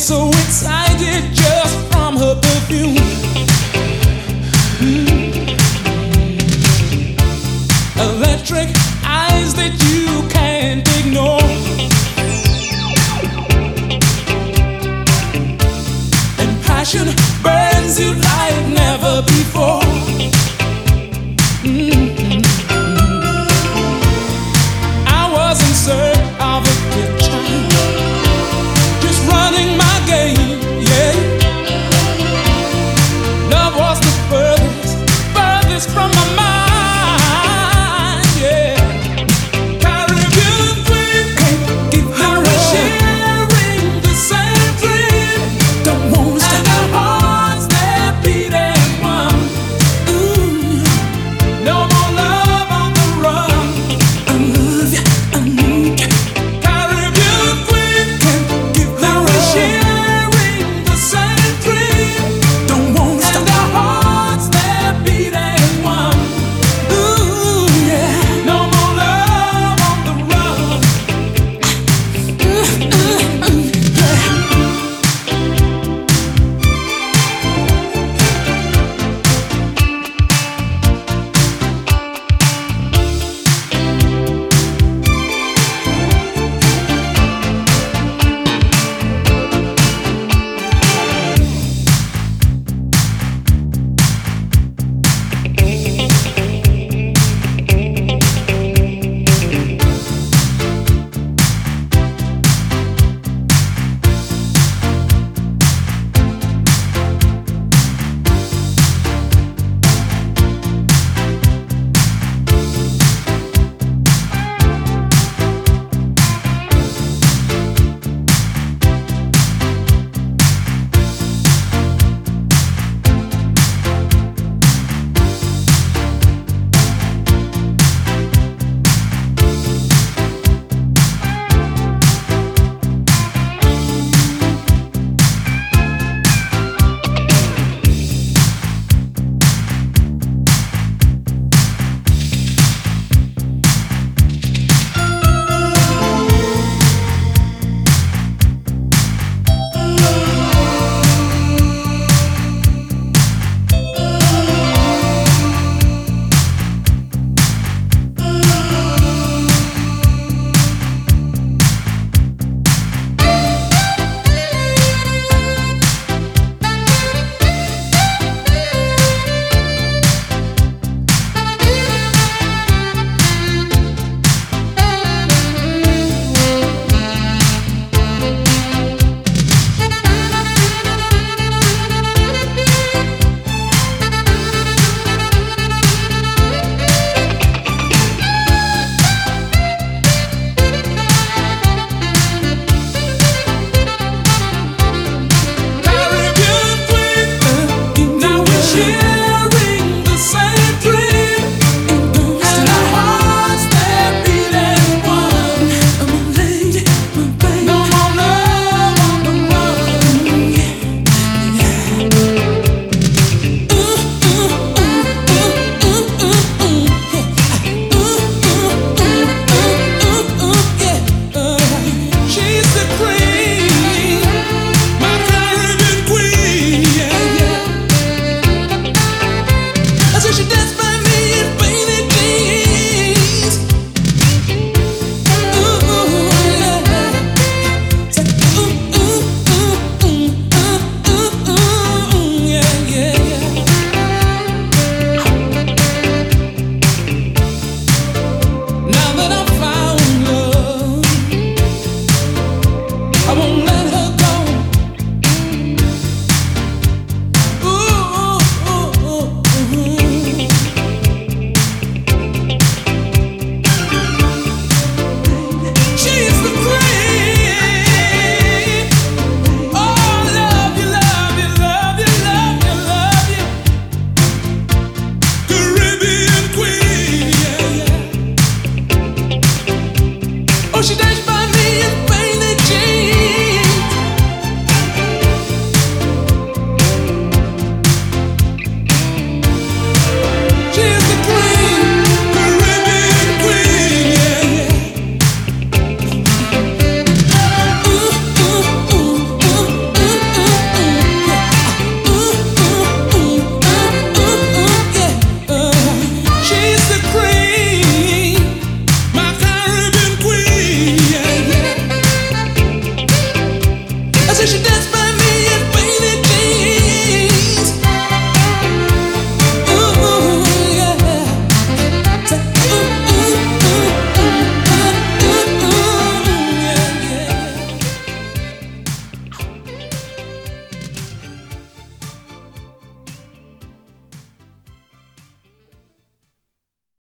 so excited just from her perfume. Mm. Electric eyes that you can't ignore. And passion burns you like never before. Mm-hmm. I wasn't certain.